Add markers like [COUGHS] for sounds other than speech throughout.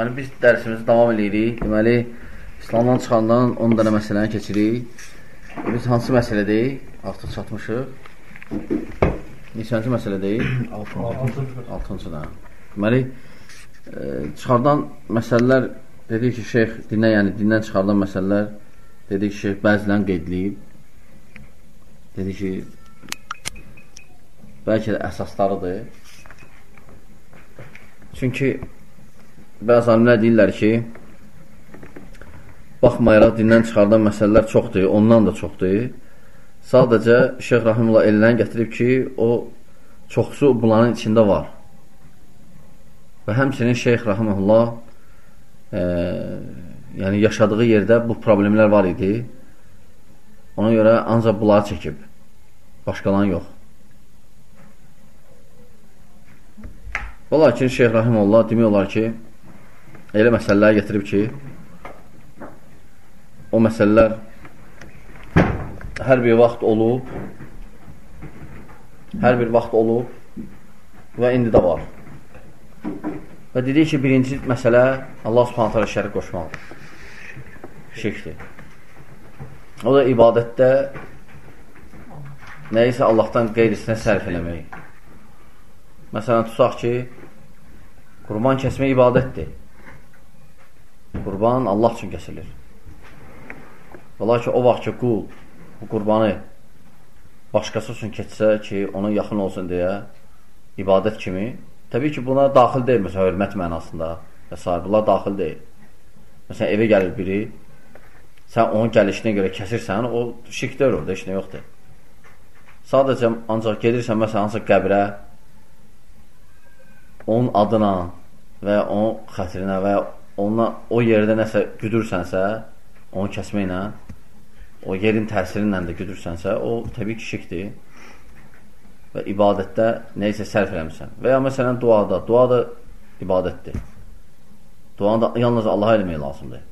Deməli, biz dərsimizi davam edirik. Deməli, İslamdan çıxandan 10 dənə məsələni keçirik. E, biz hansı məsələdəyik? Artıq çatmışıq. Neçənci məsələdəyik? 6-cı da. Deməli, e, çıxardan məsələlər, dedik ki, şeyx dindən, yəni dindən çıxardan məsələlər, dedik ki, şeyx bəzilərini qeydləyib. Dedi ki, bəlkə də əsaslarıdır. Çünki bəzi alimlər deyirlər ki, baxmayaraq dindən çıxardan məsələlər çoxdur, ondan da çoxdur. Sadəcə Şeyx Rahimullah elələn gətirib ki, o çoxsu bunların içində var. Və həmçinin Şeyx Rahimullah e, yəni yaşadığı yerdə bu problemlər var idi. Ona görə ancaq bunları çəkib. Başqalarını yox. Və lakin Şeyh Rahimullah demək olar ki, elə məsələlər gətirib ki, o məsələlər hər bir vaxt olub, hər bir vaxt olub və indi də var. Və dedik ki, birinci məsələ Allah subhanətə alə şərik qoşmaqdır. Şirkdir. O da ibadətdə nəyisə Allahdan qeyrisinə sərf eləmək. Məsələn, tutaq ki, Qurban kəsmək ibadətdir. Qurban Allah üçün kəsilir. Ola ki, o vaxt ki, qul bu qurbanı başqası üçün keçsə ki, ona yaxın olsun deyə ibadət kimi, təbii ki, buna daxil deyil, məsələn, hörmət mənasında və s. Bunlar daxil deyil. Məsələn, evə gəlir biri, sən onun gəlişinə görə kəsirsən, o şirk deyil orada, heç nə yoxdur. Sadəcə, ancaq gedirsən, məsələn, hansı qəbrə, onun adına, və onun xətrinə və ona, o yerdə nəsə güdürsənsə, onu kəsməklə, o yerin təsiri ilə də güdürsənsə, o təbii ki, şirkdir və ibadətdə neysə sərf eləmirsən. Və ya məsələn, duada, dua da ibadətdir. Duanı da yalnız Allaha eləmək lazımdır.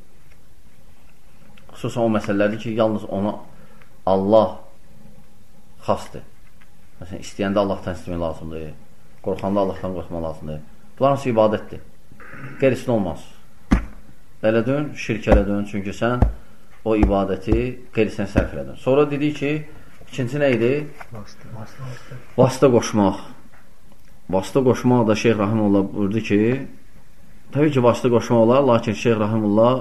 Xüsusən o məsələlərdir ki, yalnız ona Allah xasdır. Məsələn, istəyəndə Allahdan istəmək lazımdır, qorxanda Allahdan qorxmaq lazımdır. Bunlar hansı ibadətdir. Qeyrisin olmaz. Elə dön, şirk elə dön, çünki sən o ibadəti qeyrisinə sərf elədin. Sonra dedik ki, ikinci nə idi? Vasitə qoşmaq. Vasitə qoşmaq da Şeyh Rahimullah buyurdu ki, təbii ki, vasitə qoşmaq olar, lakin Şeyh Rahimullah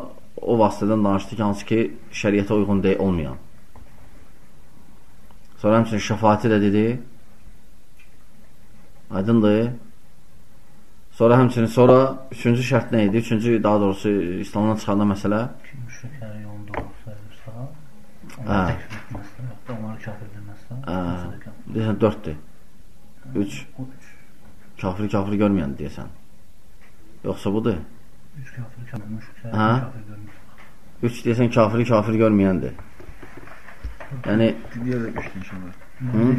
o vasitədən danışdı ki, hansı ki, şəriyyətə uyğun deyil, olmayan. Sonra həmçinin şəfaati də dedi, aydındır, Sonra həmçinin sonra üçüncü şərt nə idi? Üçüncü daha doğrusu İslamdan çıxanda məsələ ki, müşriklərin yolunda olsa, hə. onları kafir deməzsə, hə. deyəsən 4-dür. 3 kafir kafir görməyən deyəsən. Yoxsa budur? 3 kafir kafir müşriklərin hə? kafir görmür. 3 deyəsən kafiri kafir görməyəndir. Yəni Diğer de üçten sonra.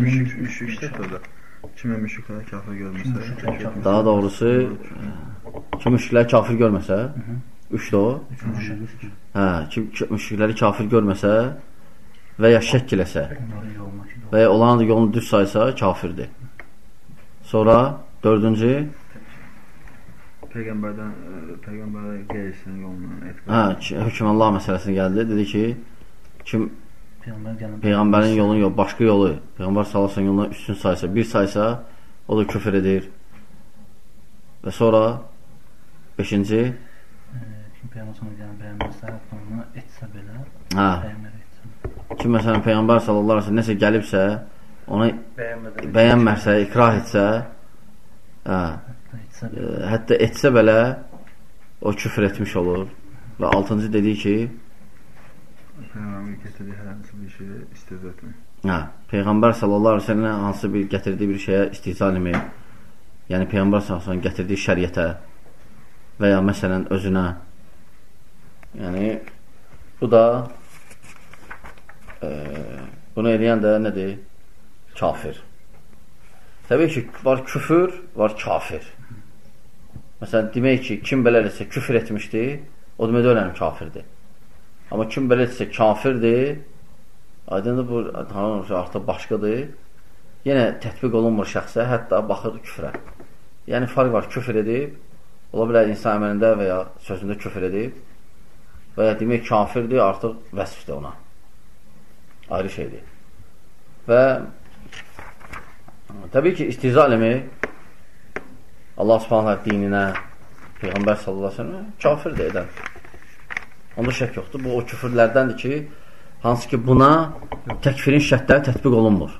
Müşrik, müşrik işte orada. Kimə müşriklər kafir görmürsə, daha doğrusu kim müşrikləri kafir görməsə, 3 də o. Hə, kim ki- müşrikləri kafir görməsə və ya şəkk eləsə və ya onların da yolunu düz saysa kafirdir. Sonra dördüncü, Peyğəmbərdən e, Peyğəmbərə qeyrisinin yolundan etiqad. hə, ki- hökməllah məsələsinə gəldi. Dedi ki, kim Peyğəmbərin yolunu yox, başqa yolu, Peyğəmbər sallallahu yoluna üstün saysa, bir saysa, o da küfr edir. Və sonra 5-ci, kim Peyğəmbər sonra gələn Peyğəmbər onu etsə belə, hə, kim məsələn Peyğəmbər sallallahu səlləm nəsə gəlibsə, Bəyənmədən bəyənmərsə, ikrah etsə, hə, Hətta etsə belə. o küfr etmiş olur. Və 6-cı dediyi ki, Peyğəmbərin gətirdiyi hər hansı bir şeyə istehza etmək. hə, Peyğəmbər sallallahu əleyhi və səlləm hansı bir gətirdiyi bir şeyə istihza etmək, yəni Peyğəmbər sallallahu əleyhi gətirdiyi şəriətə və ya məsələn özünə yəni bu da e, bunu edən də nədir? Kafir. Təbii ki, var küfür, var kafir. Məsələn, demək ki, kim belə etsə küfür etmişdir, o demək deyilən kafirdir. Amma kim belə etsə kafirdir, aydındır bu tamam artıq başqadır. Yenə tətbiq olunmur şəxsə, hətta baxır küfrə. Yəni fərq var, küfr edib, Ola bilər insan əməlində və ya sözündə küfür edib və ya demək kafirdir, artıq vəsfdir ona. Ayrı şeydir. Və təbii ki, istiza eləmək Allah subhanət dininə, Peyğəmbər sallallahu aleyhi ve sellem kafirdir edən. Onda şək yoxdur. Bu o küfürlərdəndir ki, hansı ki buna təkfirin şərtləri tətbiq olunmur.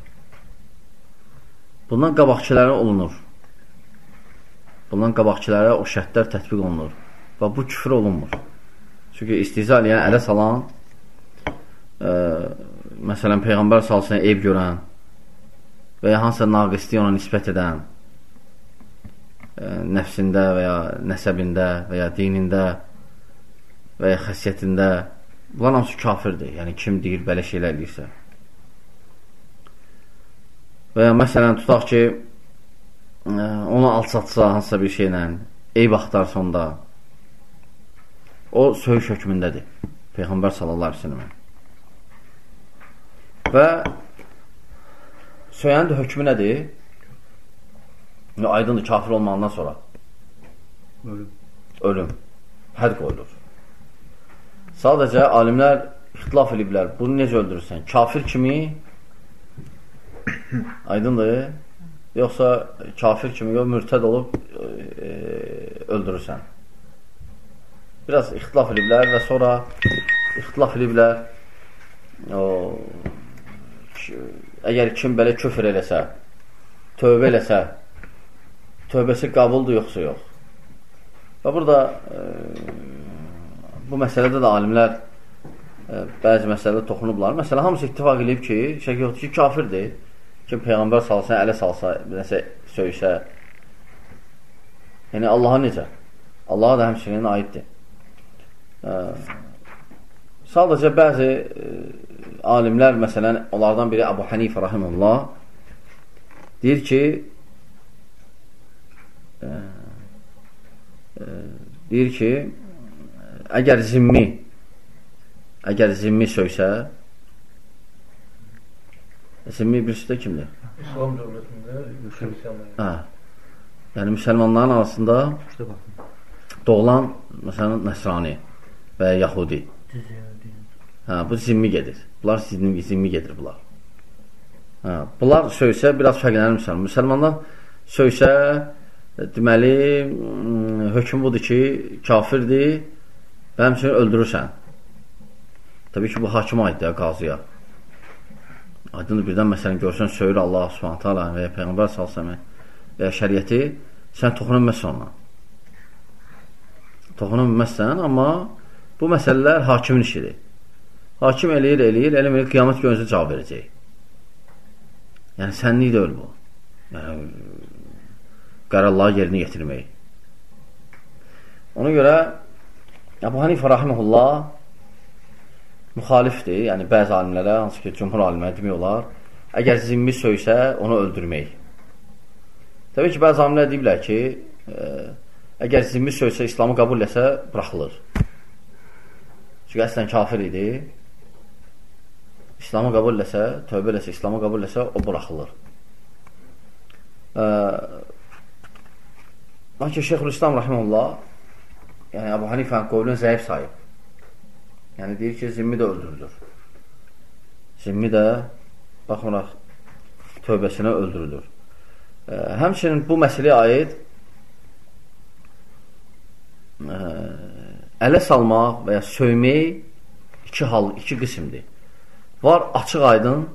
Bundan qabaqçilərə olunur. Bundan qabaqçilərə o şərtlər tətbiq olunur. Və bu küfür olunmur. Çünki istiza eləyən, ələ salan, ə, məsələn, Peyğəmbər salsına ev görən və ya hansısa naqisliyə ona nisbət edən, ə, nəfsində və ya nəsəbində və ya dinində və ya xəsiyyətində bunlar hamısı kafirdir. Yəni, kim deyir, belə şeylər eləyirsə. Və ya məsələn, tutaq ki, onu alçatsa hansısa bir şeylə, eyb axtarsa onda, o söyüş hökmündədir. Peyğəmbər sallallahu aleyhi ve sellem. Və söyənin də hökmü nədir? Aydındır, kafir olmağından sonra. Ölüm. Ölüm. Həd qoyulur. Sadəcə alimlər ixtilaf ediblər. Bunu necə öldürürsən? Kafir kimi [COUGHS] aydındır? Yoxsa kafir kimi yox, mürtəd olub e, öldürürsən. Biraz ixtilaf ediblər və sonra ixtilaf ediblər o, əgər kim belə küfr eləsə, tövbə eləsə, tövbəsi qabuldur yoxsa yox. Və burada e, bu məsələdə də alimlər e, bəzi məsələdə toxunublar. Məsələn, hamısı ittifaq edib ki, şək yoxdur ki, kafirdir. Kim Peyğəmbər salsa, ələ salsa, nəsə söysə. Yəni, Allaha necə? Allaha da həmçinin aiddir. E, sadəcə bəzi e, alimlər, məsələn, onlardan biri Abu Hanifə rahimullah deyir ki, e, e, deyir ki, əgər zimmi əgər zimmi söysə zimmi birisi də kimdir? İslam dövlətində. Hə. Yəni müsəlmanların arasında doğulan məsələn nəsrani və ya yahudi. Hə, bu zimmi gedir. Bunlar zimmi, zimmi gedir bunlar. Hə, bunlar söysə biraz fərqlənir müsəlman. Müsəlmanlar söysə deməli hökm budur ki, kafirdir və həmçinin öldürürsən. Təbii ki, bu hakimə aiddir, qazıya. Aydın birdən məsələn görsən, söyür Allah subhanətə alə və ya Peyğəmbər salsəmə və ya şəriyyəti, sən toxunulməzsən ona. Toxunulməzsən, amma bu məsələlər hakimin işidir. Hakim eləyir, eləyir, eləyir, qiyamət günüzü cavab verəcək. Yəni, sənlik deyil bu. Yəni, qərarları yerinə yetirmək. Ona görə Əbu Hanifə rahiməhullah müxalifdir, yəni bəzi alimlərə, hansı ki, cümhur alimlərə demək olar, əgər zimmi söysə, onu öldürmək. Təbii ki, bəzi alimlər deyiblər ki, ə, əgər zimmi söysə, İslamı qəbul etsə, buraxılır. Çünki əslən kafir idi. İslamı qəbul etsə, tövbə etsə, İslamı qəbul etsə, o buraxılır. Lakin Şeyxülislam rahiməhullah yəni Əbu Hanifənin qovlunu zəif sayıb. Yəni deyir ki, zimmi də öldürülür. Zimmi də baxmaraq tövbəsinə öldürülür. E, həmçinin bu məsələyə aid e, ələ salmaq və ya söymək iki hal, iki qismdir. Var açıq aydın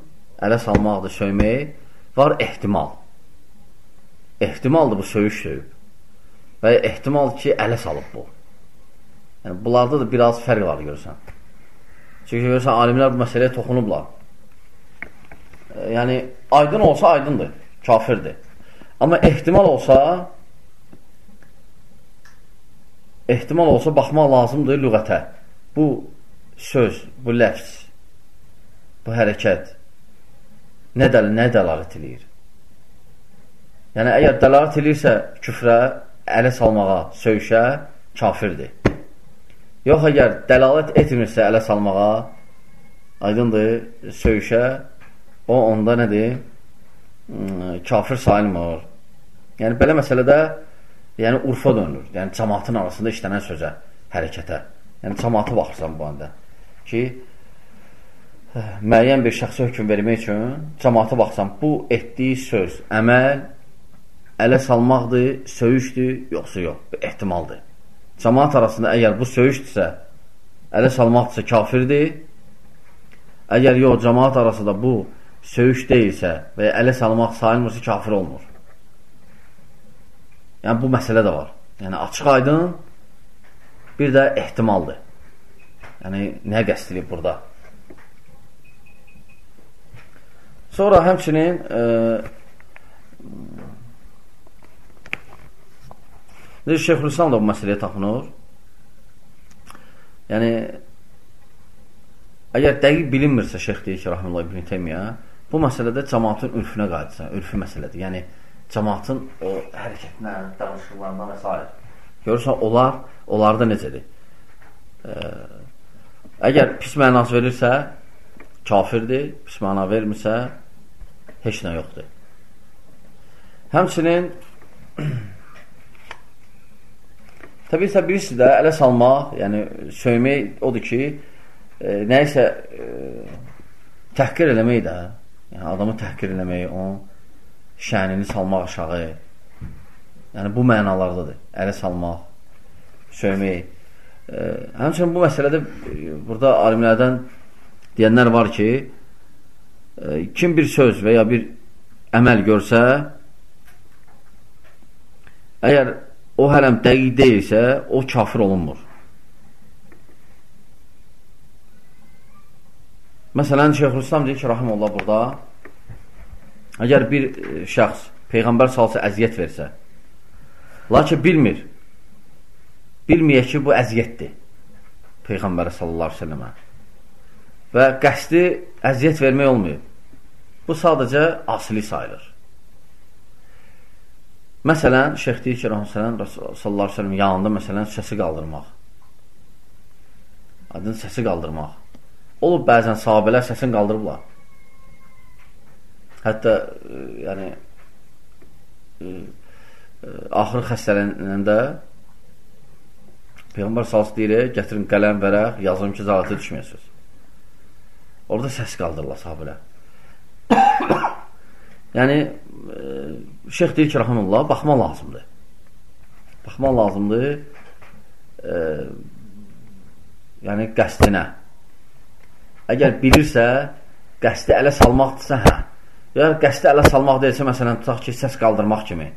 ələ salmaqdır, söymək, var ehtimal. Ehtimaldır bu söyüş söyüb. Və ehtimal ki, ələ salıb bu. Yəni, bunlarda da biraz fərq var görürsən. Çünki görürsən, alimlər bu məsələyə toxunublar. E, yəni, aydın olsa aydındır, kafirdir. Amma ehtimal olsa ehtimal olsa baxmaq lazımdır lüğətə. Bu söz, bu ləfz, bu hərəkət nə, dəl nə dəlalət edir? Yəni, əgər dəlalət edirsə küfrə, ələ salmağa, söyüşə, kafirdir. Yox, əgər dəlalət etmirsə ələ salmağa, aydındır, söyüşə, o onda nədir? Hmm, kafir sayılmır. Yəni, belə məsələdə yəni urfa dönür. Yəni cəmaatın arasında işlənən sözə, hərəkətə. Yəni cəmaata baxırsan bu anda ki, müəyyən bir şəxsə hökm vermək üçün cəmaata baxsan, bu etdiyi söz, əməl ələ salmaqdır, söyüşdür, yoxsa yox, ehtimaldır. Cəmaat arasında əgər bu söyüşdürsə, ələ salmaqdırsa kafirdir. Əgər yox, cəmaat arasında bu söyüş deyilsə və ya ələ salmaq sayılmırsa kafir olmur. Yəni, bu məsələ də var. Yəni, açıq aydın bir də ehtimaldır. Yəni, nə qəst edib burada? Sonra həmçinin e, Necə Şeyxülislam da bu məsələyə tapınır. Yəni, əgər dəqiq bilinmirsə, şeyx deyir ki, Rahmanullah İbn-i Teymiyyə, bu məsələdə cəmatın ürfünə qayıtsan, ürfü məsələdir. Yəni, cəmaatın o hərəkətinə, danışıqlarına və s. Görürsən, onlar, onlarda necədir? Ə, əgər pis mənası verirsə, kafirdir, pis məna vermirsə, heç nə yoxdur. Həmçinin təbii isə birisi də ələ salmaq, yəni söymək odur ki, e, nəyisə e, təhqir eləmək də, yəni adamı təhqir eləmək, onun şənini salmaq aşağı. Yəni bu mənalardadır. Ələ salmaq, söymək. E, həmçinin bu məsələdə e, burada alimlərdən deyənlər var ki, e, kim bir söz və ya bir əməl görsə, əgər o hələm dəqiq deyilsə, o kafir olunmur. Məsələn, Şeyxülislam deyir ki, rahiməllah burada Əgər bir e, şəxs Peyğəmbər salsa əziyyət versə, lakin bilmir, bilməyə ki, bu əziyyətdir Peyğəmbərə sallallahu aleyhi səlləmə və qəsdi əziyyət vermək olmuyor. Bu sadəcə asili sayılır. Məsələn, şeyx deyir ki, Rəhməsələn, sallallahu aleyhi ve sellem yanında məsələn səsi qaldırmaq. Adın səsi qaldırmaq. Olub bəzən sahabələr səsini qaldırıblar. Hətta e, yəni e, e, axır xəstələnəndə Peyğəmbər sallallahu deyir, gətirin qələm, vərəq, yazım ki, zalətə düşməyəsiniz. Orada səs qaldırırlar sahabələr. [COUGHS] yəni şeyx deyir ki, rahmanullah, baxma lazımdır. Baxma lazımdır. E, yəni qəsdinə. Əgər bilirsə, qəsdi ələ salmaqdırsa, hə, Ya qəsdi ələ salmaq deyilsə, məsələn, tutaq ki, səs qaldırmaq kimi.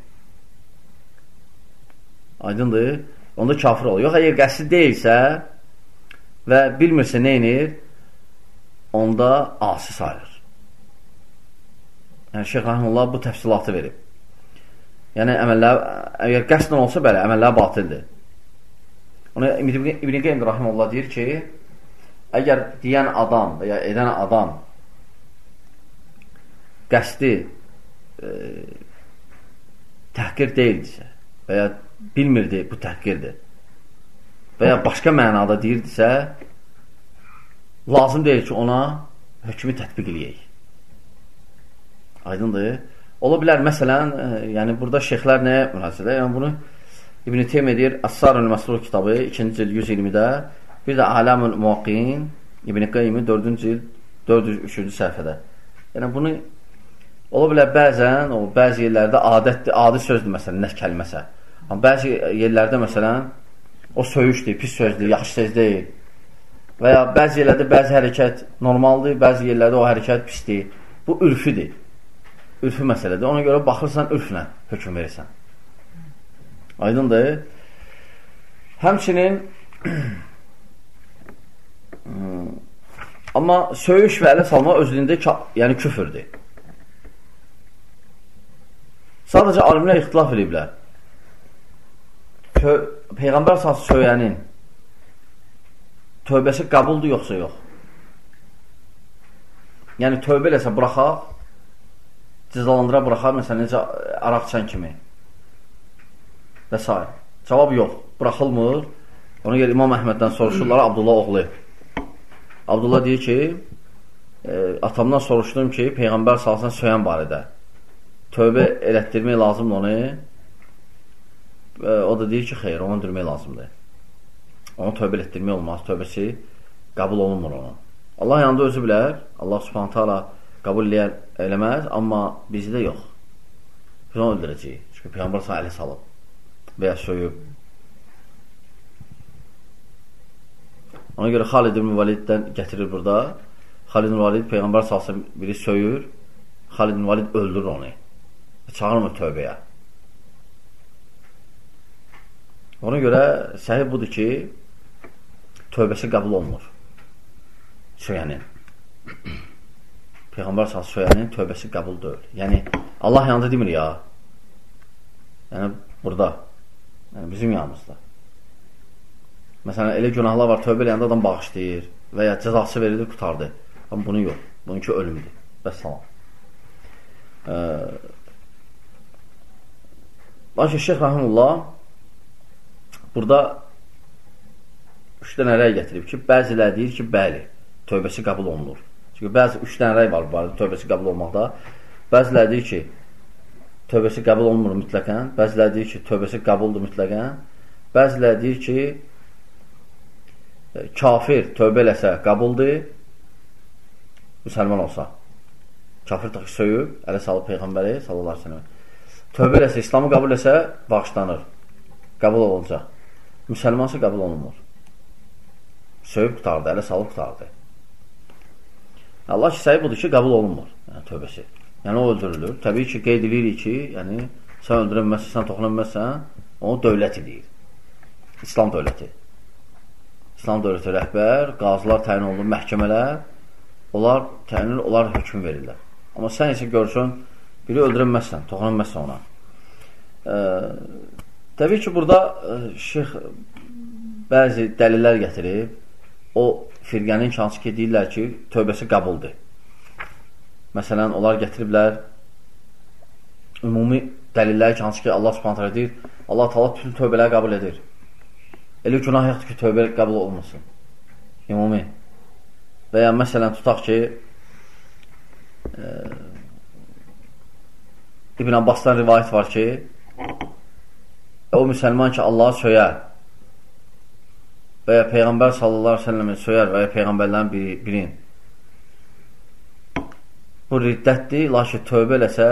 Aydındır? Onda kafir olur. Yox, əgər qəsdi deyilsə və bilmirsə nə inir, onda asi sayılır. Yəni, Şeyh Rahimullah bu təfsilatı verib. Yəni, əməllər, əgər qəsdən olsa belə, əməllər batildir. Ona İbn-i Qeym Rahimullah deyir ki, əgər deyən adam və ya edən adam qəsdi e, təhqir deyildirsə və ya bilmirdi bu təhqirdir və ya başqa mənada deyirdisə lazım deyil ki, ona hökmü tətbiq eləyək. Aydındır. Ola bilər, məsələn, e, yəni burada şeyxlər nəyə münasibət? Yəni bunu İbn-i Teym edir Əssarul Məsrur kitabı 2-ci cild 120-də bir də Alamul Muqin İbn-i Qeymi 4-cü cild 403-cü səhifədə. Yəni bunu Ola bilər bəzən, o bəzi yerlərdə adətdir, adi sözdür məsələn, nə kəlməsə. Amma bəzi yerlərdə məsələn, o söyüşdür, pis sözdür, yaxşı söz deyil. Və ya bəzi yerlərdə bəzi hərəkət normaldır, bəzi yerlərdə o hərəkət pisdir. Bu ürfüdür. Ürfü məsələdir. Ona görə baxırsan, ürflə hökm verirsən. Aydındır. Həmçinin [CLEARS THROAT] amma söyüş və ələ salma özlüyündə yəni küfürdür. Sadəcə alimlər ixtilaf ediblər. Peyğəmbər sası söyənin tövbəsi qəbuldur yoxsa yox? Yəni tövbə eləsə buraxaq, cəzalandıra buraxaq, məsələn, necə araq çən kimi və s. Cavab yox, buraxılmır. Ona görə İmam Əhməddən soruşurlar, Abdullah oğlu. Abdullah deyir ki, e, atamdan soruşdum ki, Peyğəmbər salsan söyən barədə tövbə elətdirmək lazımdır onu. e, o da deyir ki, xeyr, onu öldürmək lazımdır. Onu tövbə etdirmək olmaz, tövbəsi qəbul olunmur onun. Allah yanında özü bilər, Allah subhanət hala qəbul eləməz, amma bizdə yox. Biz onu öldürəcəyik. Çünki Peyğəmbər sana əli salıb və ya söyüb. Ona görə Xalid ibn Validdən gətirir burada. Xalid ibn Valid Peyğəmbər salsın biri söyür, Xalid ibn Valid öldürür onu. Çağırmır tövbəyə. Ona görə səhih budur ki, tövbəsi qəbul olunmur. Söyənin. Peyğəmbər söyənin tövbəsi qəbul deyil. Yəni Allah yanında demir ya. Yəni burada. Yəni bizim yanımızda. Məsələn, elə günahlar var, tövbə eləyəndə adam bağışlayır və ya cəzası verilir, qutardı. Amma bunu yox. Bununki ölümdür. Bəs salam. Lakin Şeyx Rəhimullah burada üç dənə rəy gətirib ki, bəziləri deyir ki, bəli, tövbəsi qəbul olunur. Çünki bəzi üç dənə rəy var barədə tövbəsi qəbul olmaqda. Bəziləri deyir ki, tövbəsi qəbul olunmur mütləqən. Bəziləri deyir ki, tövbəsi qəbuldur mütləqən. Bəziləri deyir ki, kafir tövbə eləsə qəbuldur, müsəlman olsa. Kafir taxı söyüb, ələ salıb Peyğəmbəri sallallahu aleyhi ve. Tövbə eləsə, İslamı qəbul eləsə, bağışlanır. Qəbul olunacaq. Müsəlmansa qəbul olunmur. Söyüb qutardı, ələ salıb qutardı. Allah ki, səhi budur ki, qəbul olunmur. Yəni, tövbəsi. Yəni, o öldürülür. Təbii ki, qeyd edirik ki, yəni, sən öldürənməzsən, sən toxunanməzsən, onu dövlət edir. İslam dövləti. İslam dövləti rəhbər, qazılar təyin olunur, məhkəmələr, onlar təyin onlar hökm verirlər. Amma sən isə görsən, biri öldürənməzsən, toxunanməzsən ona. E, təbii ki, burada e, şeyx bəzi dəlillər gətirib, o firqənin hansı ki, deyirlər ki, tövbəsi qəbuldur. Məsələn, onlar gətiriblər ümumi dəlillər ki, hansı ki, Allah subhanətə deyir, Allah tala bütün tövbələri qəbul edir. Elə günah yoxdur ki, tövbə qəbul olmasın. Ümumi. Və ya məsələn, tutaq ki, e, İbn Abbasdan rivayət var ki, o müsəlman ki, Allahı söyər və ya Peyğəmbər sallallahu aleyhi ve selləmi söyər və ya Peyğəmbərlərin biri, birin bu riddətdir, lakin tövbə eləsə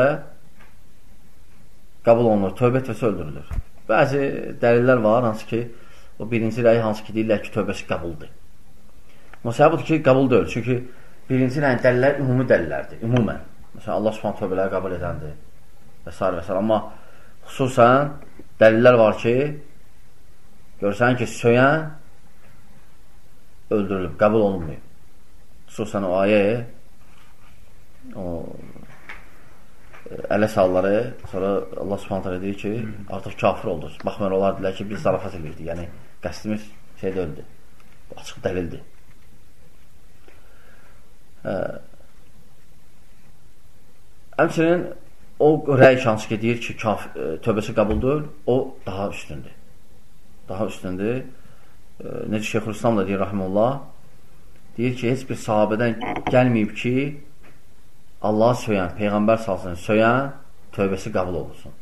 qəbul olunur, tövbə etməsə öldürülür. Bəzi dəlillər var, hansı ki, o birinci rəyi hansı ki, deyirlər ki, tövbəsi qəbuldur. Amma səbəb budur ki, qəbul deyil. Çünki birinci rəyin dəlillər ümumi dəlillərdir, ümumən. Məsələn, Allah subhanə tövbələri qəbul edəndir və s. və s. Amma xüsusən dəlillər var ki, görsən ki, söyən öldürülüb, qəbul olunmuyor. Xüsusən o ayə o ələ salları, sonra Allah subhanətə deyir ki, artıq kafir oldu. Baxmayın, onlar dilər ki, biz zarafat edirdik. Yəni, qəsdimiz şey deyildi. Açıq dəlildir. Həmçinin o rəy hansı ki, deyir ki, kaf, e, tövbəsi qəbuldur, o daha üstündür. Daha üstündür. Necə Şeyxülislam da deyir, rahimullah, deyir ki, heç bir sahabədən gəlməyib ki, Allah söyən, Peyğəmbər salsın, söyən, tövbəsi qəbul olunsun.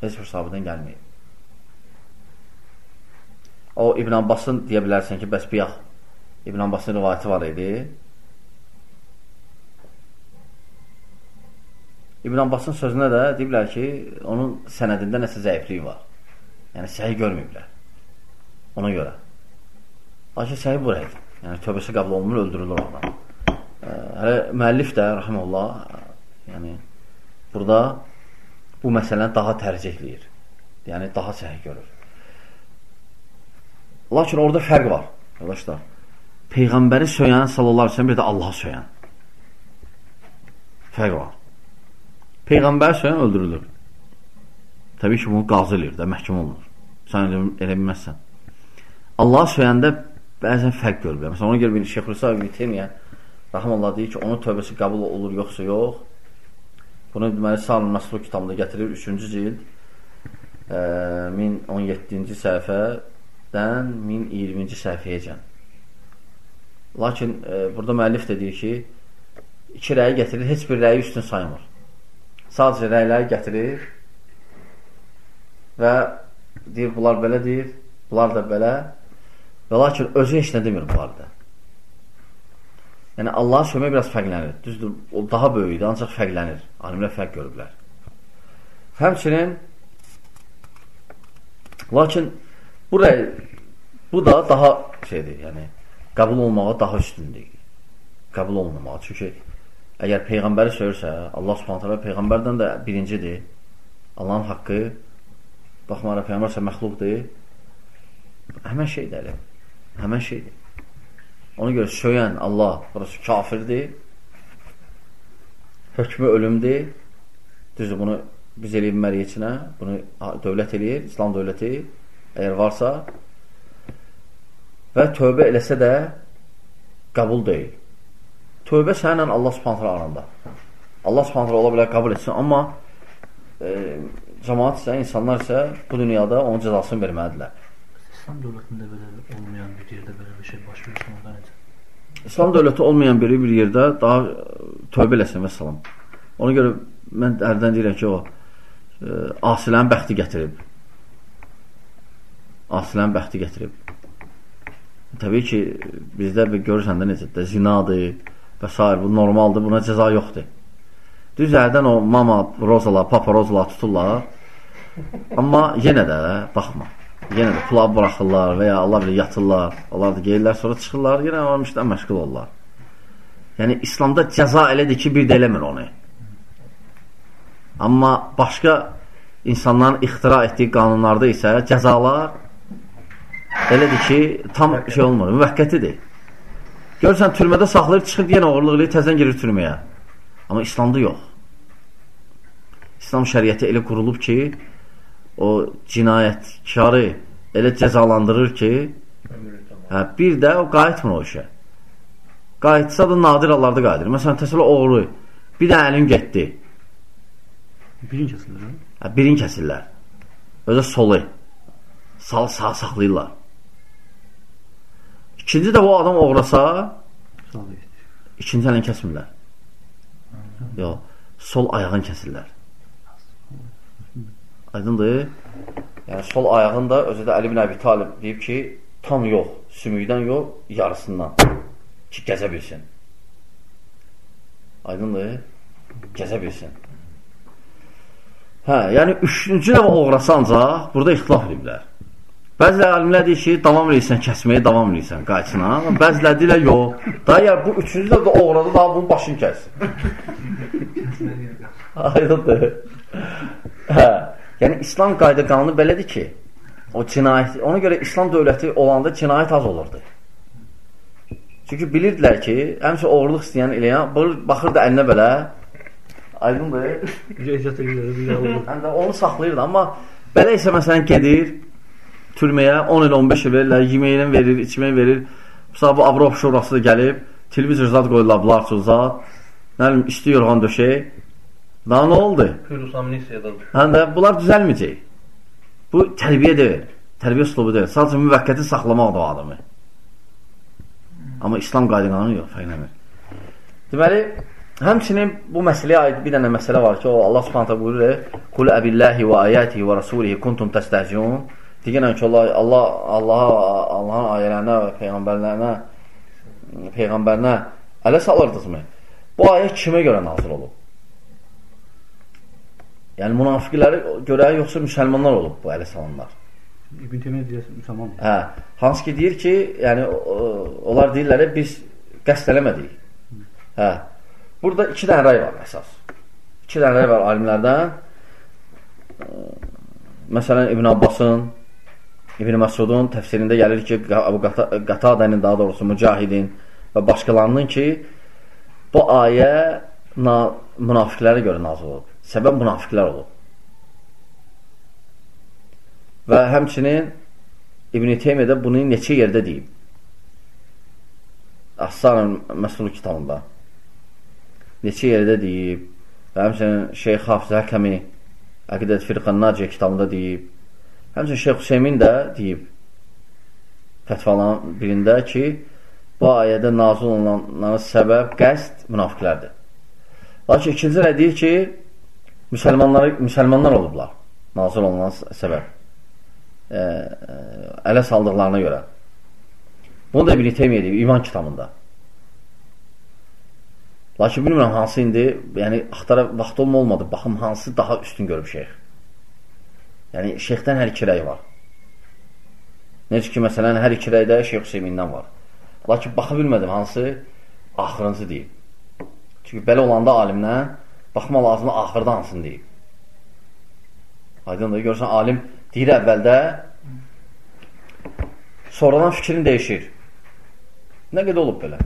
Heç bir sahabədən gəlməyib. O, İbn Abbasın deyə bilərsən ki, bəs biyaq İbn Abbasın rivayəti var idi. İbn Abbasın sözünə də deyiblər ki, onun sənədində nəsə zəiflik var. Yəni, səhi görməyiblər. Ona görə. Lakin səhi bu rəydir. Yəni, tövbəsi qəbul olunur, öldürülür adam. Hələ müəllif də, rəhməllah, yəni, burada bu məsələni daha tərcihləyir. Yəni, daha səhi görür. Lakin orada fərq var, arkadaşlar. Peyğəmbəri söyən sallallahu aleyhi bir də Allahı söyən. Fərq var. Peyğəmbər söyən öldürülür. Təbii ki, bunu qazı eləyir də, məhkum olunur. Sən elə bilməzsən. Allah söyəndə bəzən fərq görülür. Məsələn, ona görə bir Şeyxülüsə ibn Teymiyyə Rəhməllah deyir ki, onun tövbəsi qəbul olur, yoxsa yox. Bunu deməli Salın Məslu kitabında gətirir, 3-cü cild e, 1017-ci səhifədən 1020-ci səhifəyəcən. Lakin e, burada müəllif də deyir ki, iki rəyi gətirir, heç bir rəyi üstün saymır sadəcə rəyləri gətirir və deyir, bunlar belə deyir, bunlar da belə. Və lakin özü heç nə demir bunlar da. Yəni, Allah'a sövmək biraz fərqlənir. Düzdür, o daha böyükdür, ancaq fərqlənir. Alimlər fərq görüblər. Həmçinin lakin buraya bu da daha şeydir, yəni qəbul olmağa daha üstündür. Qəbul olmamağa. Çünki əgər Peyğəmbəri söyürsə, Allah subhanətələ Peyğəmbərdən də birincidir. Allahın haqqı baxmaraq Peyğəmbər isə məxluqdur. Həmən şeydir. Həmən şeydir. Ona görə söyən Allah burası kafirdir. Hökmü ölümdür. Düzdür, bunu biz eləyib məriyəçinə, bunu dövlət eləyir, İslam dövləti, əgər varsa və tövbə eləsə də qəbul deyil. Tövbə sənlə Allah subhanətlə aranda. Allah subhanətlə ola bilər qəbul etsin, amma e, cəmaat isə, insanlar isə bu dünyada onun cəzasını verməlidirlər. İslam dövlətində belə olmayan bir belə şey baş verirsə, onda necə? İslam dövləti olmayan biri bir yerdə daha tövbə eləsin və salam. Ona görə mən hərdən deyirəm ki, o e, asilənin bəxti gətirib. Asilənin bəxti gətirib. Təbii ki, bizdə görürsən də necə də zinadır və s. bu normaldır, buna cəza yoxdur. Düz hərdən o mama rozalar, papa rozalar tuturlar. Amma yenə də baxma. Yenə də pula buraxırlar və ya Allah bilir yatırlar. Onlar da gelirlər, sonra çıxırlar, yenə onun işdən məşğul olurlar. Yəni İslamda cəza elədir ki, bir də eləmir onu. Amma başqa insanların ixtira etdiyi qanunlarda isə cəzalar elədir ki, tam şey olmur, müvəqqətidir. Görürsən, türmədə saxlayır, çıxır, yenə oğurluq eləyir, təzən girir türməyə. Amma İslamda yox. İslam şəriəti elə qurulub ki, o cinayətkarı elə cəzalandırır ki, hə, bir də o qayıtmır o işə. Qayıtsa da nadir hallarda qayıdır. Məsələn, təsələ oğru, bir də əlin getdi. Birin kəsirlər, hə? Hə, birin kəsirlər. Özə solu. Sal sağ saxlayırlar. İkinci də o adam oğrasa, ikinci əlin kəsmirlər. Yox, sol ayağın kəsirlər. Aydındır? Yəni, sol ayağın da özü də Əli bin Əbi Talib deyib ki, tam yox, sümükdən yox, yarısından ki, gəzə bilsin. Aydındır? Gəzə bilsin. Hə, yəni üçüncü dəfə oğrası ancaq burada ixtilaf ediblər. Bəzilə alimlər deyir ki, davam edirsən, kəsməyə davam edirsən qayçına. Bəzilə deyirlər, yox. Daha yəni bu üçüncü dəfə oğradı, daha bunun başını kəssin. [LAUGHS] Aydındır. Hə. Yəni İslam qayda qanunu belədir ki, o cinayət, ona görə İslam dövləti olanda cinayət az olurdu. Çünki bilirdilər ki, həmçə oğurluq istəyən eləyən baxırdı əlinə belə aydındır. [LAUGHS] Edirlər, Həm də onu saxlayırdı, amma belə isə məsələn gedir türməyə 10 il 15 il verirlər, yeməyini verir, içməyi verir. Məsələn bu Avropa şurası da gəlib, televizor zad qoyurlar bunlar üçün zad. Nə bilim, üstü yorğan döşək. Daha nə oldu? Pürus amnisiyadan. Həm də bunlar düzəlməyəcək. Bu tərbiyə deyil. Tərbiyə üslubu deyil. Sadəcə müvəqqəti saxlamaqdır o adamı. Amma İslam qaydalarını yox, fərqlənmir. Deməli, həmçinin bu məsələyə aid bir dənə məsələ var ki, o Allah Subhanahu buyurur: "Qul abillahi və ayatihi və rasulihi kuntum testehziun." Deyirəm ki, Allah Allah Allaha Allahın ayələrinə və peyğəmbərlərinə peyğəmbərinə ələ salırdınızmı? Bu ayə kimə görə nazil olub? Yəni münafiqlərə görə yoxsa müsəlmanlar olub bu ələ salanlar? İbn Teymiyyə deyir müsəlman. Hə, hansı ki deyir ki, yəni onlar deyirlər biz qəsd eləmədik. Hə. Burada iki dənə rəy var əsas. İki dənə rəy var alimlərdən. Məsələn İbn Abbasın, İbn Məsudun təfsirində gəlir ki, Əbu Qatadənin daha doğrusu Mücahidin və başqalarının ki, bu ayə münafiqlərə görə nazil olub. Səbəb münafiqlər olub. Və həmçinin İbn-i Teymiyyə bunu neçə yerdə deyib. Assanın Məsul kitabında. Neçə yerdə deyib. Və həmçinin Şeyx Hafız Həkəmi Əqidət Firqan Naciyə kitabında deyib. Həmçinin Şeyx Hüseymin də deyib fətvaların birində ki, bu ayədə nazil olunanların səbəb qəsd münafiqlərdir. Lakin ikinci rəy deyir ki, müsəlmanlar, müsəlmanlar olublar nazil olunan səbəb. ə, ələ saldıqlarına görə. Bunu da İbn Teymiyyə deyib iman kitabında. Lakin bilmirəm hansı indi, yəni axtara vaxt olma olmadı. Baxım hansı daha üstün görüb şeyx. Yəni şeyxdən hər iki rəy var. Necə ki, məsələn, hər iki rəydə Şeyx Hüseymindən var. Lakin baxa bilmədim hansı axırıncı deyib. Çünki belə olanda alimdən baxma lazımdır axırda hansını deyib. Aydındır, görürsən, alim deyir əvvəldə sonradan fikrin dəyişir. Nə qədər olub belə?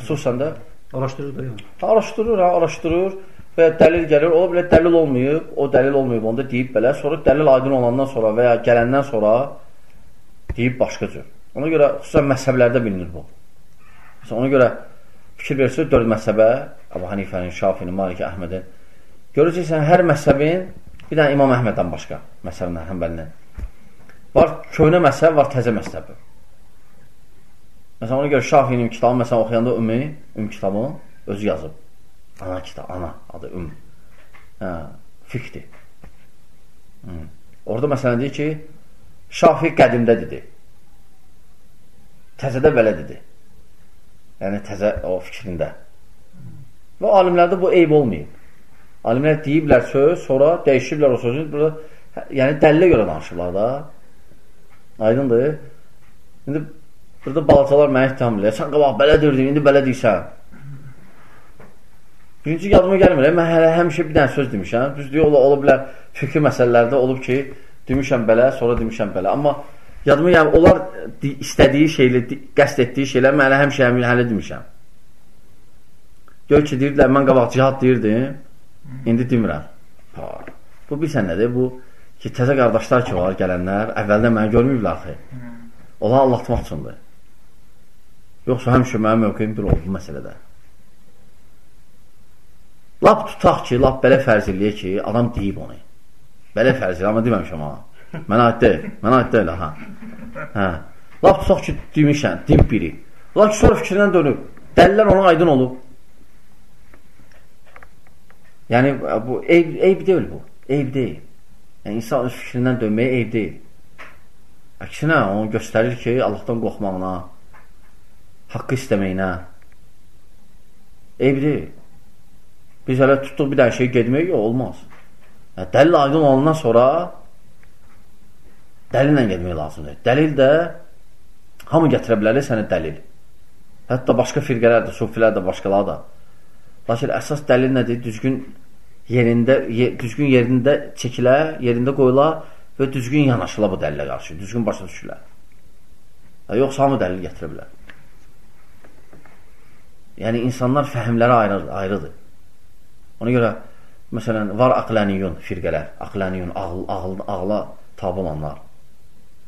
Xüsusən də Araşdırır da yəni. araşdırır, ha, araşdırır və dəlil gəlir, ola bilər dəlil olmayıb, o dəlil olmayıb, onda deyib belə, sonra dəlil aydın olandan sonra və ya gələndən sonra deyib başqa cür. Ona görə xüsusən məzhəblərdə bilinir bu. Ona görə fikir versək, dörd məzhəbə, Əbu Hanifənin, Şafinin, Maliki, Əhmədin, görəcəksən, hər məzhəbin bir dənə İmam Əhməddən başqa, məzhəbindən, həmbəlinin. Var köhnə məzhəb, var təzə məzhəb. Məsələn, ona görə Şafinin kitabı, məsələn, oxuyanda Ümmi, Üm kitabı özü yazıb. Ana kitab, ana adı Üm. Hə, fiqdir. Orada məsələn deyir ki, Şafi qədimdə dedi. Təzədə belə dedi. Yəni təzə o fikrində. Və alimlərdə bu eyb olmayıb. Alimlər deyiblər söz, sonra dəyişiblər o sözü. Burada, yəni dəlilə görə danışırlar da. Aydındır. İndi burada balacalar mənə ittiham edirlər. Sən qabaq belə deyirdin, indi belə deyirsən. Birinci yadıma gəlmir. Mən hələ həmişə bir dənə söz demişəm. Düzdür, ola, ola bilər fikri məsələlərdə olub ki, demişəm belə, sonra demişəm belə. Amma yadıma yəni onlar istədiyi şeylə, qəsd etdiyi şeylər mən hələ həmişə hələ, demişəm. Gör ki, deyirdilər, mən qabaq cihad deyirdim, indi demirəm. Ha, bu bilsən nədir? Bu ki, təzə qardaşlar ki var, gələnlər, əvvəldən məni görməyiblər axı. Onlar anlatmaq üçündür. Yoxsa həmişə mənim mövqeyim bir oldu məsələdə. Lap tutaq ki, lap belə fərz eləyək ki, adam deyib onu. Belə fərz eləyək, amma deməmişəm ha. Mənə aid deyil, mənə aid deyil ha. Hə. Lap tutaq ki, demişəm, din biri. Lap ki, sonra fikrindən dönüb. Dəlillər ona aydın olub. Yəni, bu eyb, eyb deyil bu. Eyb deyil. Yəni, insan öz fikrindən dönməyə eyb deyil. Əksinə, onu göstərir ki, Allahdan qorxmağına, haqqı istəməyinə eyb deyil. Biz hələ tutduq bir dənə şey gedmək, yox, olmaz. Yəni, dəlil aydın olandan sonra dəlillə getmək lazımdır. Dəlil də hamı gətirə bilər sənə dəlil. Hətta başqa firqələr də, sufilər də, başqaları da. Lakin əsas dəlil nədir? Düzgün yerində, yer, düzgün yerində çəkilə, yerində qoyula və düzgün yanaşıla bu dəlilə qarşı, düzgün başa düşülə. Yoxsa hamı dəlil gətirə bilər. Yəni, insanlar fəhmləri ayrı, ayrıdır. Ona görə, məsələn, var aqləniyun firqələr, aqləniyun, ağıl, ağıl, ağla tabi olanlar.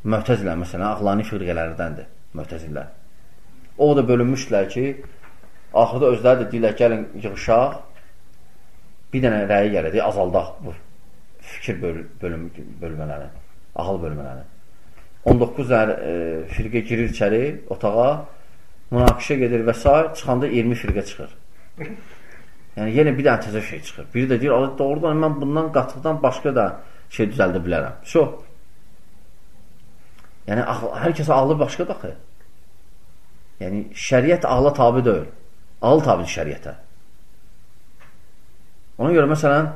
Möhtəzilər, məsələn, aqlani firqələrdəndir, möhtəzilər. O da bölünmüşdülər ki, axırda özləri də deyirlər, gəlin yığışaq, bir dənə rəyi gələcək, azaldaq bu fikir böl bölüm bölmələri, ağıl bölmələri. 19 dənə e, firqə girir içəri otağa, münaqişə gedir və s. çıxanda 20 firqə çıxır. Yəni yenə bir dənə təzə şey çıxır. Biri də deyir, doğrudan mən bundan qatıqdan başqa da şey düzəldə bilərəm. Şo. Yəni hər kəsə ağlı başqa daxı. Yəni şəriət ağla tabi deyil. Ağıl tabidir şəriətə. Ona görə məsələn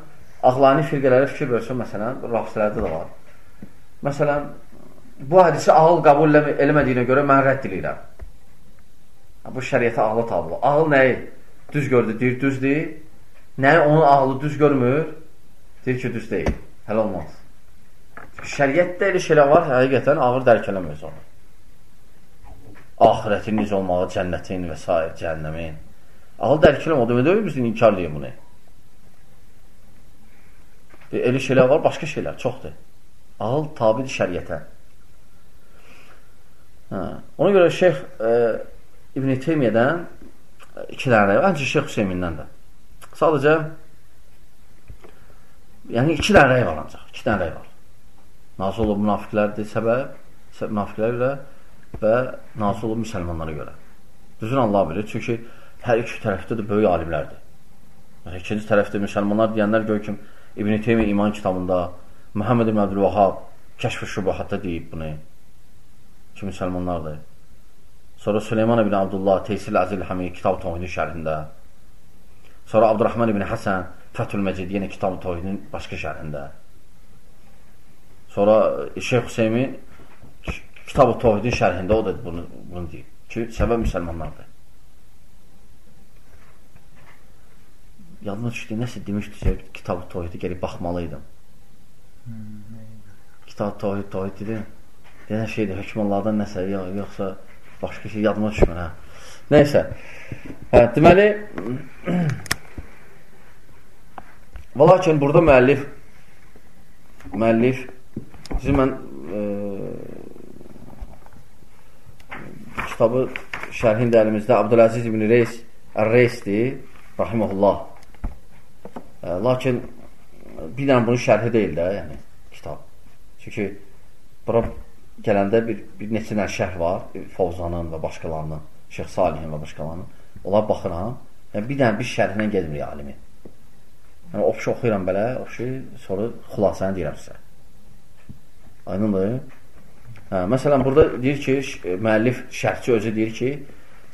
ağlani firqələrə fikir versə, məsələn, rafsələrdə də var. Məsələn, bu hədisi ağıl qəbul eləmədiyinə görə mən rədd edirəm. Bu şəriətə ağla tabidir. Ağıl nəyi? düz gördü, deyir düz deyil. Nə onun ağlı düz görmür, deyir ki, düz deyil. Hələ olmaz. Şəriətdə elə şeylər var, həqiqətən ağır dərk eləmir onu. Ahirətin necə olmağı, cənnətin və s. cəhənnəmin. Ağıl dərk eləmir, o demək deyil, biz inkar deyim bunu. E, elə şeylər var, başqa şeylər, çoxdur. Ağıl tabidir şəriətə. Hə. Ona görə şeyx e, İbn-i Teymiyyədən iki dənə. Həmçə Şeyx Hüseymindən də. Sadəcə yəni iki dənə rəy var ancaq. İki dənə rəy var. Nazil olub münafiqlərdir səbəb, münafiqlərə görə və nazil olub müsəlmanlara görə. Düzün Allah bilir. Çünki hər iki tərəfdə də böyük alimlərdir. Yəni, ikinci tərəfdə müsəlmanlar deyənlər gör ki, İbn-i Teymi iman kitabında, Muhammed ibn Abdülvahab Kəşf-i Şubahatda deyib bunu ki, müsəlmanlardır. Sonra Süleyman ibn Abdullah Teysir Əzil Həmi Kitab Tohidin şərhində. Sonra Abdurrahman ibn Həsən Fəthül Məcid yenə Kitab Tohidin başqa şərhində. Sonra Şeyx Hüseymin Kitab-ı Tohidin şərhində o da bunu, bunu deyib ki, səbəb müsəlmanlardır. Yadıma düşdü, nəsə demişdi, Kitab-ı Tohidi gəlib baxmalıydım. Hmm, Kitab-ı Tohid, Tohid dedim. Deyən şeydir, hökmanlardan nəsə, yoxsa başqa şey yadıma düşmür, hə. Nəysə. Hə, deməli, [CLEARS THROAT] və lakin burada müəllif müəllif Sizin mən e, kitabı şərhində əlimizdə Abdüləziz ibn Reys Ər-Reysdir, rahiməhullah. E, lakin bir dənə bunun şərhi deyil də, yəni kitab. Çünki bura gələndə bir, bir neçə dənə şərh var, Fovzanın və başqalarının, Şeyx Salihin və başqalarının. Onlar baxıram, yəni bir dənə bir şərhinə gedmir alimin. Yəni, oxşu oxuyuram belə, oxşu, sonra xülasəni deyirəm sizə. Aydındır? Hə, məsələn, burada deyir ki, müəllif şərhçi özü deyir ki,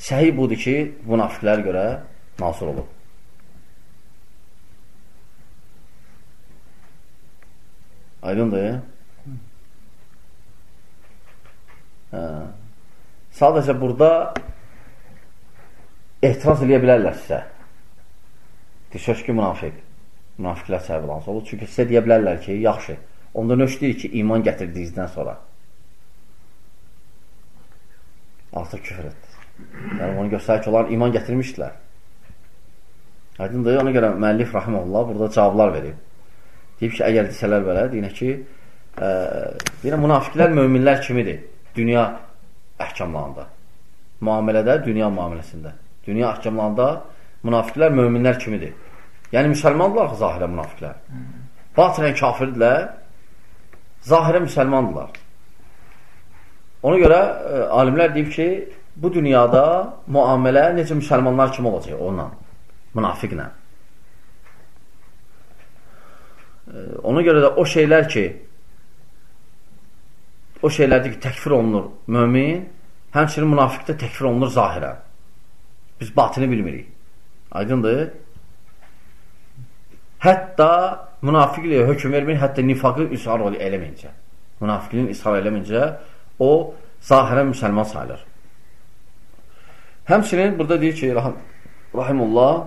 səhi budur ki, münafiqlər görə nasır olub. Aydındır? Hə. Sadəcə burada etiraz eləyə bilərlər sizə. Söz ki, münafiq. Münafiqlər səbəb olur. Çünki sizə deyə bilərlər ki, yaxşı, Onda nöş deyir ki, iman gətirdiyinizdən sonra. Artıq küfür etdi. Yəni, onu göstərir ki, onlar iman gətirmişdilər. Aydındır, ona görə müəllif rahiməllah burada cavablar verib. Deyib ki, əgər desələr belə, deyinə ki, ə, deyinə, münafiqlər möminlər kimidir? Dünya əhkamlarında. Muamilədə, dünya muamiləsində. Dünya əhkamlarında münafiqlər möminlər kimidir? Yəni, müsəlmandırlar zahirə münafiqlər. Batinən kafirdirlər, zahirə müsəlmandırlar. Ona görə ə, e, alimlər deyib ki, bu dünyada müamilə necə müsəlmanlar kimi olacaq onunla, münafiqlə. E, ona görə də o şeylər ki, o şeylərdir ki, təkfir olunur mömin, həmçinin münafiqdə təkfir olunur zahirə. Biz batını bilmirik. Aydındır? Hətta münafiqliyə hökm vermir, hətta nifaqı ishar eləməyincə. Münafiqliyin ishar eləməyincə o zahirən müsəlman sayılır. Həmçinin burada deyir ki, rahim, rahimullah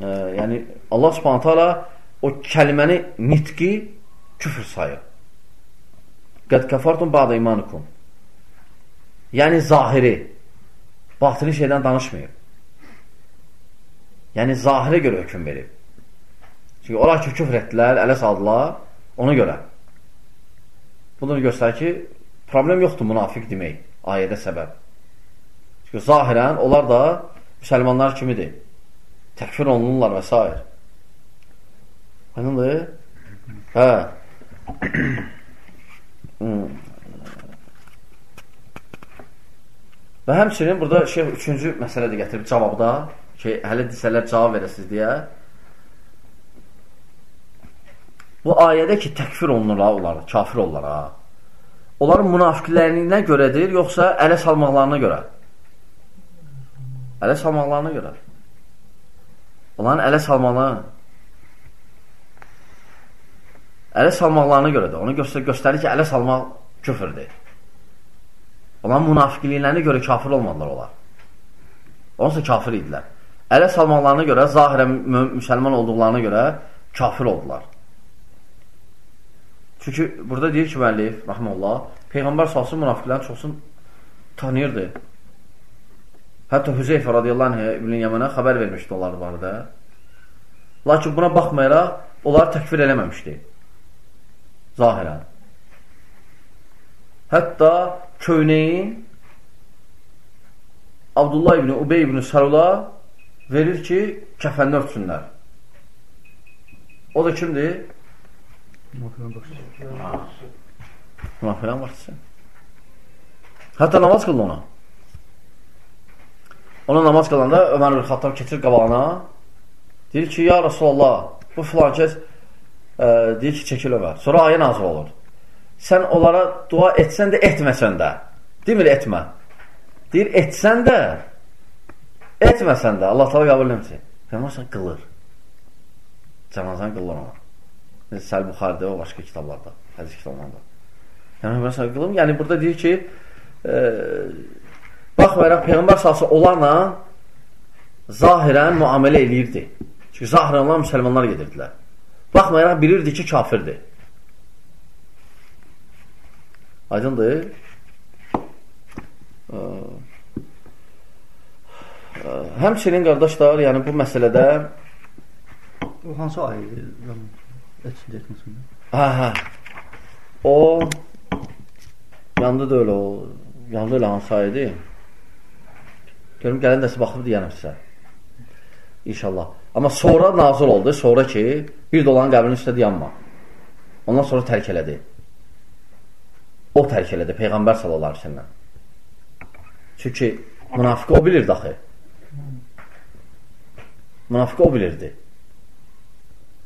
e, yəni Allah subhanətə ala o kəliməni nitqi küfür sayır. Qəd kəfartum ba'da imanukum. Yəni zahiri, batini şeydən danışmayır. Yəni zahirə görə hökm verir. Çünki onlar ki, küfr etdilər, ələ saldılar, ona görə. Bunu göstərir ki, problem yoxdur münafiq demək, ayədə səbəb. Çünki zahirən onlar da müsəlmanlar kimidir. Təkfir olunurlar və s. Anladın? Hə. [CLEARS THROAT] Və həmçinin burada şeyh üçüncü məsələ də gətirib cavabda ki, hələ disələr cavab verəsiz deyə Bu ayədə ki, təkfir olunurlar onlar, kafir olurlar ha. Onların münafiqlərinə görədir, yoxsa ələ salmaqlarına görə? Ələ salmaqlarına görə. Onların ələ salmaqlarına Ələ salmaqlarına görədir. Onu göstər göstərir ki, ələ salmaq küfürdür. Onların münafiqliklərinə görə kafir olmadılar onlar. Onsa kafir idilər. Ələ salmaqlarına görə, zahirən müsəlman olduqlarına görə kafir oldular. Çünki burada deyir ki, müəllif, rəhməllah, Peyğəmbər salsın münafiqlərin çoxsun tanıyırdı. Hətta Hüzeyfə radiyallahu anh İbn-i Yəmənə xəbər vermişdi onları barədə. Lakin buna baxmayaraq, onları təkfir eləməmişdi. Zahirən. Hətta köynəyi Abdullah ibn Ubey ibn Sərula verir ki, kəfəndə örtsünlər. O da kimdir? Münafiqlərin başçısı. Hətta namaz qıldı ona. Ona namaz qılanda Ömər Xattab keçir qabağına. Deyir ki, ya Rasulallah, bu filan kəs e, deyir ki, çəkil ova. Sonra ayə nazil olur. Sən onlara dua etsən də, etməsən də. Demir, etmə. Deyir, etsən də, etməsən də, Allah tabi qəbul eləmsin. Peyğəmbər qılır. Cənazəni qılır ona. Səl Buxardə və başqa kitablarda, hədis kitablarında. Peyğəmbər qılım. Yəni, burada deyir ki, e, baxmayaraq Peyğəmbər salsı onlarla zahirən müamilə eləyirdi. Çünki zahirən onlar müsəlmanlar gedirdilər. Baxmayaraq bilirdi ki, kafirdir. Aydındır? Həmçinin qardaşlar, yəni bu məsələdə O hansı ayədir? Etsin etməsin. Hə, hə. O yandı da öyle o. Yandı öyle hansı ayədir? Görüm gələn dəsə baxıb deyənəm sizə. İnşallah. Amma sonra nazil oldu. Sonra ki, bir dolanın qəbrinin üstə dayanma. Ondan sonra tərk elədi. O tərk elədi Peyğəmbər sallallahu əleyhi. Çünki münafiq o bilirdi axı. Münafiq o bilirdi.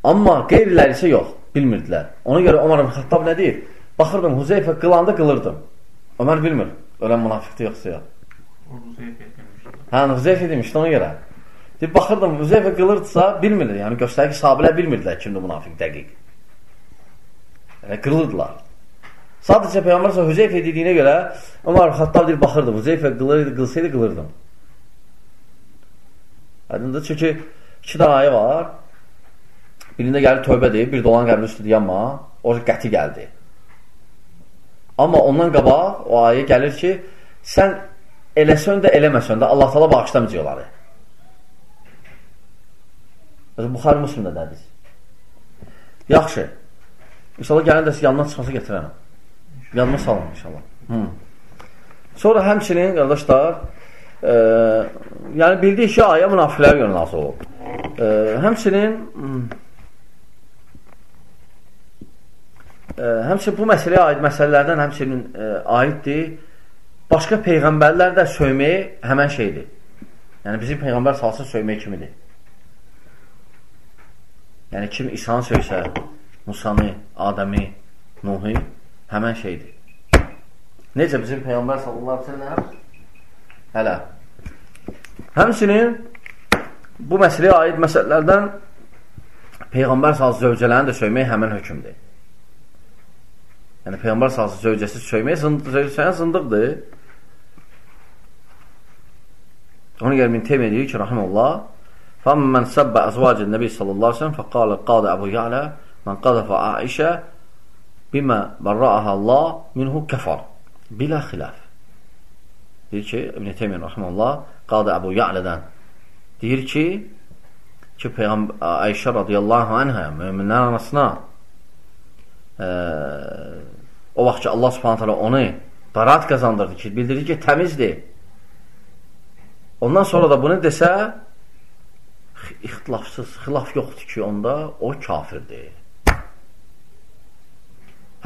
Amma qeyriləri isə yox, bilmirdilər. Ona görə Ömər ibn Xattab nə deyir? Baxırdım, Huzeyfə qılanda qılırdım. Ömər bilmir, ölən münafiqdir yoxsa yox. Hə, Huzeyfə demişdi ona görə. Deyib, baxırdım, Huzeyfə qılırdısa, bilmirdi. Yəni, göstərir ki, sahabələr bilmirdilər kimdir münafiq dəqiq. Yəni, qılırdılar. Sadəcə Peyğəmbər s.ə.v Hüzeyfə dediyinə görə Ömər Xattab deyir, baxırdı. Hüzeyfə qılırdı, qılsaydı qılırdım. Aydındır. Çünki iki dənə ayı var. Birində gəlir tövbə deyib, bir dolan qəbrin üstü deyəmma, o qəti gəldi. Amma ondan qabaq o ayə gəlir ki, sən eləsən də eləməsən də Allah tala bağışlamayacaq onları. Buxarı Müslimdə dədiz. Yaxşı. İnşallah gələn dəsi yanından çıxması gətirərəm. Yadıma salın inşallah. Hı. Sonra həmçinin qardaşlar, e, yəni bildiyi ki, ayə münafiqlərə görə nazil olub. E, həmçinin e, həmçinin bu məsələyə aid məsələlərdən həmçinin e, aiddir. Başqa peyğəmbərlər də söyməyi həmən şeydir. Yəni bizim peyğəmbər salsın söymək kimidir. Yəni kim İsa'nı söysə, Musanı, Adəmi, Nuhi həmən şeydir. Necə bizim Peyğəmbər sallallahu aleyhi? Hələ. Həmçinin bu məsələyə aid məsələlərdən Peyğəmbər sallallahu zövcələrini də söymək həmən hökmdür. Yəni Peyğəmbər sallallahu zövcəsi söymək zövcəsən zındıqdır. Ona görə min teym edir ki, rahimullah فَمَّنْ سَبَّ أَزْوَاجِ النَّبِي صلى الله عليه وسلم فقال قال أبو يعلى من قذف عائشة bimə bərrəəhə Allah minhu kəfar. Bilə xilaf. Deyir ki, İbn-i Teymiyyə rəhməllah qadı Əbu Ya'lədən deyir ki, ki Peyğəmbər Ayşə radiyallahu anhə möminlərin anasına ə, o vaxt ki Allah subhanət hələ onu barat qazandırdı ki, bildirir ki, təmizdir. Ondan sonra da bunu desə ixtilafsız, xilaf yoxdur ki, onda o kafirdir.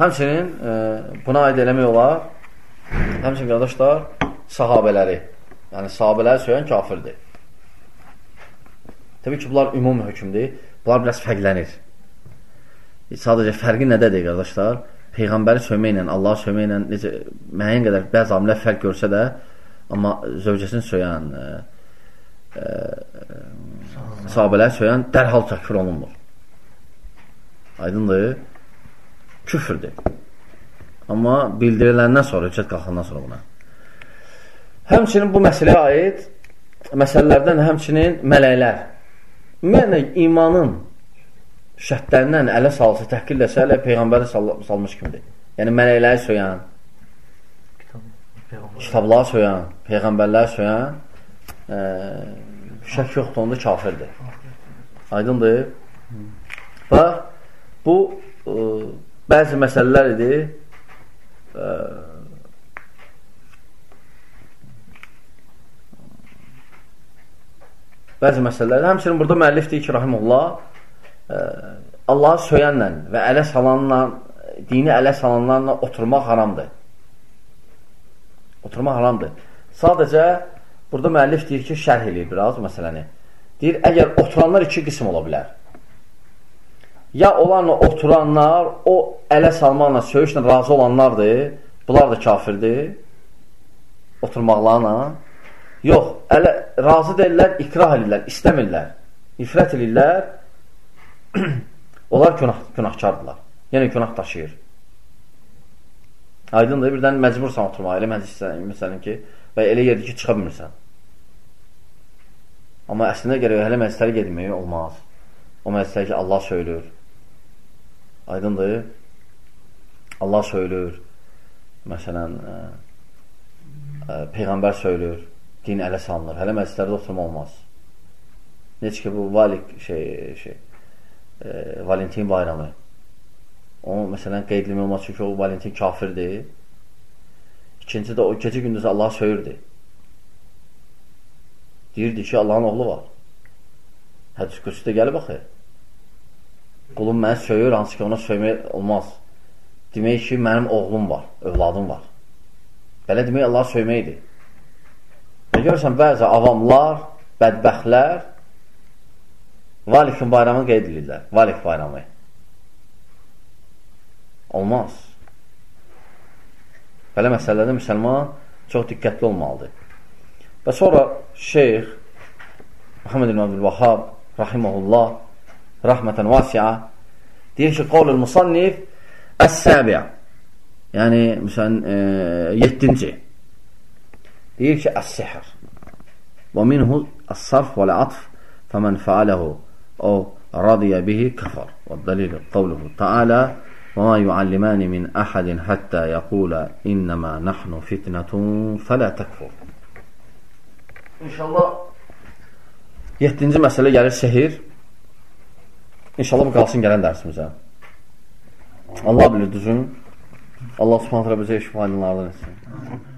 Həmçinin e, buna aid eləmək olar, həmçinin qardaşlar, sahabələri, yəni sahabələri söyləyən kafirdir. Təbii ki, bunlar ümumi hökmdir. Bunlar biraz fərqlənir. Sadəcə fərqi nədədir, qardaşlar? Peyğəmbəri söyməklə, Allahı söyməklə necə müəyyən qədər bəzi amilər fərq görsə də, amma zövcəsini söyləyən, e, e, sahabələri söyləyən dərhal təkfir olunmur. Aydındır? küfrdür. Amma bildiriləndən sonra, hüccət qalxandan sonra buna. Həmçinin bu məsələyə aid məsələlərdən həmçinin mələklər. Ümumiyyətlə, imanın şərtlərindən ələ salsa, təhqil desə, ələ Peyğəmbəri sal salmış kimidir. Yəni, mələkləri söyən, kitabları söyən, Peyğəmbərləri söyən, e, şək yoxdur, onda kafirdir. Aydındır? Və bu e, bəzi məsələlər idi. Ə, bəzi məsələlər. Həmçinin burada müəllif deyir ki, rahimullah, ə, Allahı söyənlə və ələ salanla, dini ələ salanlarla oturmaq haramdır. Oturmaq haramdır. Sadəcə, burada müəllif deyir ki, şərh eləyir biraz məsələni. Deyir, əgər oturanlar iki qism ola bilər. ya onlarla oturanlar, o ələ salmaqla, söyüşlə razı olanlardır, bunlar da kafirdir, oturmaqlarla. Yox, ələ, razı deyirlər, ikrah edirlər, istəmirlər, ifrət edirlər, [CLEARS THROAT] onlar günah, günahkardırlar. Yəni günah daşıyır. Aydındır, birdən məcbursan oturmağa, elə məclissən, məsələn ki, və elə yerdir ki, çıxa bilmirsən. Amma əslində gərək hələ məclislərə gedmək olmaz. O məclislər ki, Allah söylür. Aydındır. Allah söylür. Məsələn, ə, ə, Peyğəmbər söylür. Din ələ salınır. Hələ məclislərdə oturma olmaz. Necə ki, bu Valik şey, şey, ə, Valentin bayramı. Onu məsələn qeydləmək olmaz çünki o Valentin kafirdir. İkinci də o gecə gündüz Allah söyürdü. Deyirdi ki, Allahın oğlu var. Hədis qüdsüdə gəlib axı. Qulum məni söyür, hansı ki ona söymək olmaz. Demək ki, mənim oğlum var, övladım var. Belə demək Allah söyməkdir. Və görürsən, bəzi avamlar, bədbəxtlər Valikin bayramını qeyd edirlər. Valik bayramı. Olmaz. Belə məsələlərdə müsəlman çox diqqətli olmalıdır. Və sonra şeyx Muhammed ibn Abdülvahhab rahiməhullah rahmətən vasi'a deyir ki, qavlül musannif əs-səbiə yəni, məsələn, e, yettinci deyir ki, əs-sihr və minhu əs-sarf vəl-atf fəmən fəaləhu o radiyə bihi kəfər və dəlil qavluhu Teala وما يعلمان من أحد حتى يقول إنما نحن فتنة فلا تكفر İnşallah 7-ci məsələ gəlir sehir. İnşallah bu qalsın gələn dərsimizə. Allah bilir düzün. Allah subhanətlə bizə şifa edinlərdən etsin.